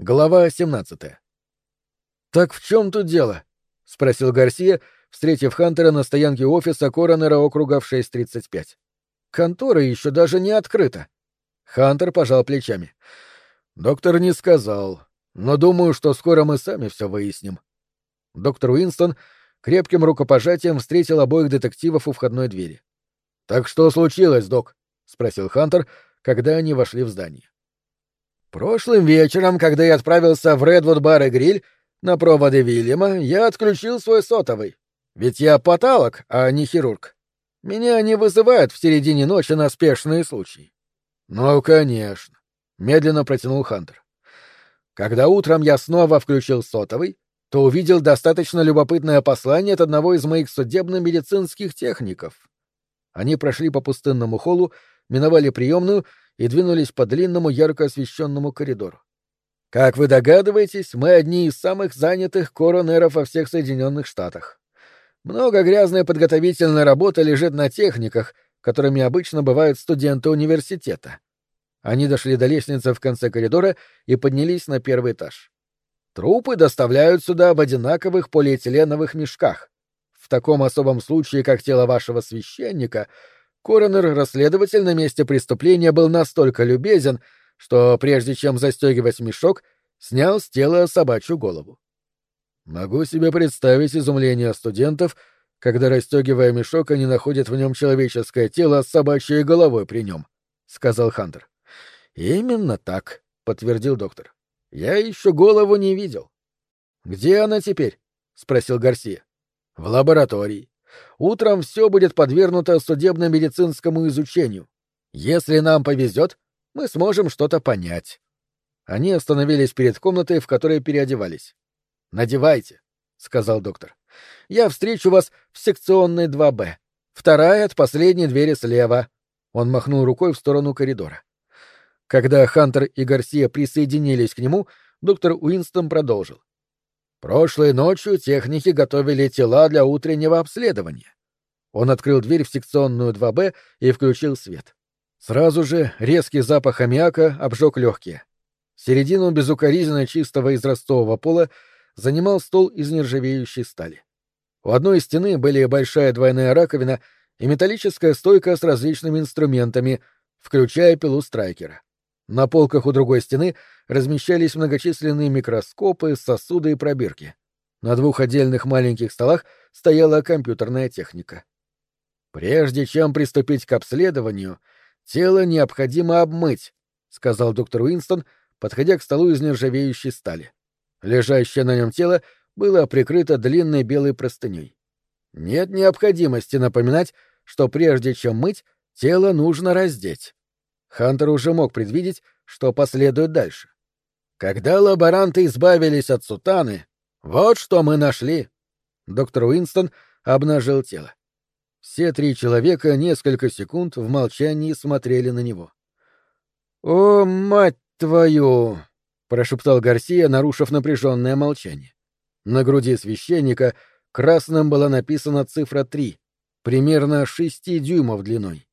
Глава 17. «Так в чем тут дело?» — спросил Гарсия, встретив Хантера на стоянке офиса коронера округа в 6.35. «Контора еще даже не открыта». Хантер пожал плечами. «Доктор не сказал, но думаю, что скоро мы сами все выясним». Доктор Уинстон крепким рукопожатием встретил обоих детективов у входной двери. «Так что случилось, док?» — спросил Хантер, когда они вошли в здание. Прошлым вечером, когда я отправился в Редвуд бар и гриль на проводы Вильяма, я отключил свой сотовый. Ведь я патолог, а не хирург. Меня не вызывают в середине ночи на спешные случаи. Ну, конечно, медленно протянул Хантер. Когда утром я снова включил сотовый, то увидел достаточно любопытное послание от одного из моих судебно-медицинских техников. Они прошли по пустынному холлу, миновали приемную и двинулись по длинному ярко освещенному коридору. Как вы догадываетесь, мы одни из самых занятых коронеров во всех Соединенных Штатах. Много грязной подготовительной работы лежит на техниках, которыми обычно бывают студенты университета. Они дошли до лестницы в конце коридора и поднялись на первый этаж. Трупы доставляют сюда в одинаковых полиэтиленовых мешках. В таком особом случае, как тело вашего священника, Коронер-расследователь на месте преступления был настолько любезен, что, прежде чем застегивать мешок, снял с тела собачью голову. Могу себе представить изумление студентов, когда, расстегивая мешок, они находят в нем человеческое тело с собачьей головой при нем, — сказал Хантер. — Именно так, — подтвердил доктор. — Я еще голову не видел. — Где она теперь? — спросил Гарсия. — В лаборатории. Утром все будет подвергнуто судебно-медицинскому изучению. Если нам повезет, мы сможем что-то понять. Они остановились перед комнатой, в которой переодевались. «Надевайте», — сказал доктор. «Я встречу вас в секционной 2Б. Вторая от последней двери слева». Он махнул рукой в сторону коридора. Когда Хантер и Гарсия присоединились к нему, доктор Уинстон продолжил. Прошлой ночью техники готовили тела для утреннего обследования. Он открыл дверь в секционную 2Б и включил свет. Сразу же резкий запах аммиака обжег легкие. Середину безукоризненно чистого израстового пола занимал стол из нержавеющей стали. У одной стены были большая двойная раковина и металлическая стойка с различными инструментами, включая пилу страйкера. На полках у другой стены размещались многочисленные микроскопы, сосуды и пробирки. На двух отдельных маленьких столах стояла компьютерная техника. «Прежде чем приступить к обследованию, тело необходимо обмыть», — сказал доктор Уинстон, подходя к столу из нержавеющей стали. Лежащее на нем тело было прикрыто длинной белой простыней. Нет необходимости напоминать, что прежде чем мыть, тело нужно раздеть. Хантер уже мог предвидеть, что последует дальше. Когда лаборанты избавились от сутаны, вот что мы нашли. Доктор Уинстон обнажил тело. Все три человека несколько секунд в молчании смотрели на него. «О, мать твою!» — прошептал Гарсия, нарушив напряженное молчание. На груди священника красным была написана цифра три, примерно шести дюймов длиной.